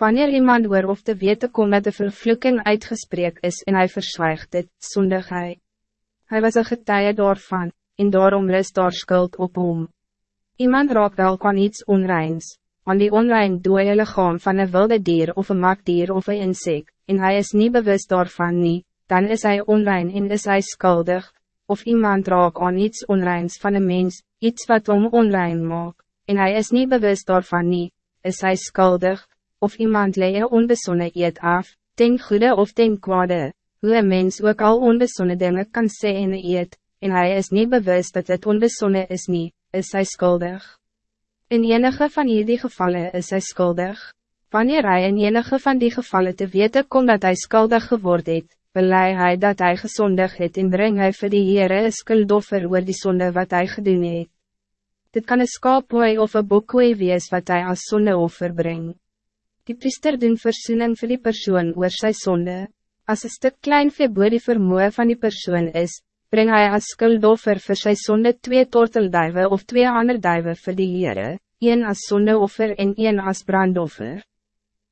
Wanneer iemand oor of te weten komt dat de vervloeking uitgesprek is en hij verzwijgt dit, zondig hij. Hij was een getuige daarvan, en daarom rust daar skuld op hom. Iemand raakt wel kan iets onreins, aan die onrein dooie lichaam van een wilde dier of een makdier of een insect, en hij is niet bewust daarvan nie, dan is hij onrein en is hij schuldig, of iemand raakt aan iets onreins van een mens, iets wat om onrein maakt, en hij is niet bewust daarvan nie, is hij schuldig, of iemand leie onbesonne eet af, ten goede of ten kwade, hoe een mens ook al onbesonne dingen kan sê en eet, en hij is niet bewust dat het onbesonne is niet, is hij schuldig. In enige van die gevallen is hij schuldig. Wanneer hij in enige van die gevallen te weten komt dat hij schuldig geworden het, belei hij dat hij gezondig het en breng hij vir die Heere een skuldoffer oor die zonde wat hij gedoen het. Dit kan een skaaphooi of een boekhooi wees wat hij als zondeoffer brengt. Die priester doen versoening vir die persoon oor sy sonde. Als een stuk klein vee die vermoe van die persoon is, breng hij als skuldoffer vir sy sonde twee tortelduive of twee ander duive vir die Heere, een as sondeoffer en een as brandoffer.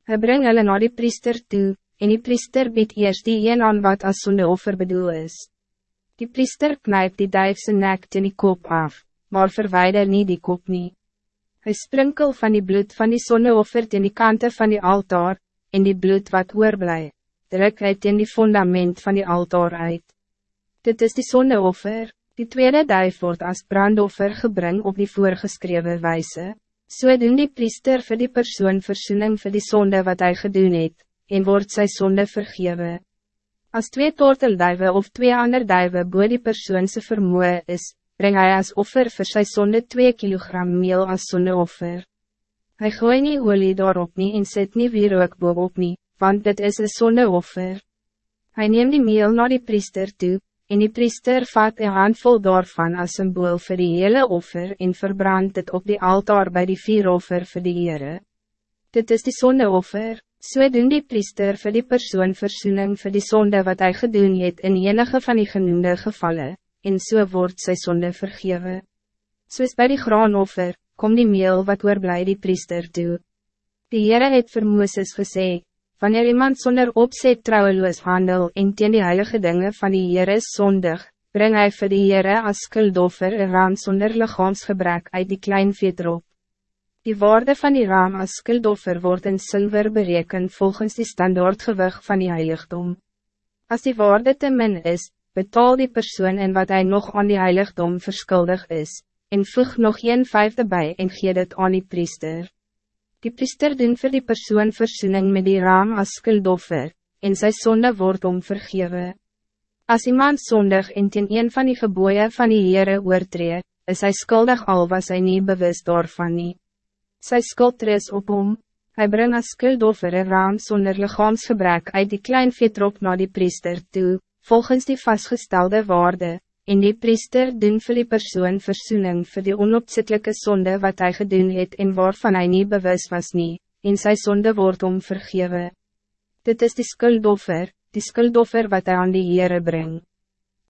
Hij brengt hulle na die priester toe, en die priester biedt eerst die een aan wat as sondeoffer bedoel is. Die priester knijpt die duifse nek ten die kop af, maar verwijder niet die kop niet. Hij sprinkel van die bloed van die sondeoffer ten die kante van die altaar, en die bloed wat oorblij, druk hy ten die fundament van die altaar uit. Dit is die sondeoffer, die tweede duif wordt als brandoffer gebring op die voorgeschreven wijze. So doen die priester voor die persoon versoening voor die zonde wat hij gedoen het, en wordt sy sonde vergewe. Als twee tortelduiven of twee ander duiven boe die persoonse vermoe is, breng hij als offer voor sy sonde 2 kilogram meel als sondeoffer. Hij gooi nie olie daarop nie en zet nie weer ook boop nie, want dit is een sondeoffer. Hij neemt die meel naar die priester toe, en die priester vat een handvol daarvan als symbool voor die hele offer en verbrandt het op die altaar bij die vier offer voor die Heere. Dit is die sondeoffer, so doen die priester voor die persoon versoening voor die zonde wat hij gedoen het in enige van die genoemde gevallen, en so wordt sy sonde vergewe. Soos by die graanoffer, kom die meel wat oorblij die priester toe. Die Heere het vir Mooses gesê, Wanneer iemand zonder opzet trouweloos handel en teen die heilige dingen van die Heere zondig, breng hij vir die Heere as skuldoffer een raam zonder lichaamsgebrek uit die klein veetrop. Die waarde van die raam as skuldoffer wordt in zilver bereken volgens die standaardgewig van die heiligdom. Als die waarde te min is, betaal die persoon en wat hij nog aan die heiligdom verschuldig is, en voeg nog een vijfde bij en gee dit aan die priester. Die priester doen voor die persoon versoening met die raam als skuldoffer, en sy sonde word om vergewe. As iemand zondig en ten een van die geboeien van die Heere oortree, is hy skuldig al was hy nie bewust daarvan nie. Sy skuld is op hom, hy bring as skuldoffer een raam zonder lichaamsgebrek uit die klein veetrop naar die priester toe, volgens die vastgestelde waarde, en die priester doen vir die persoon versoening vir die onopzettelijke zonde wat hij gedoen het en waarvan hij niet bewust was nie, en sy zonde wordt om vergewe. Dit is die skuldoffer, die skuldoffer wat hij aan die Heere brengt.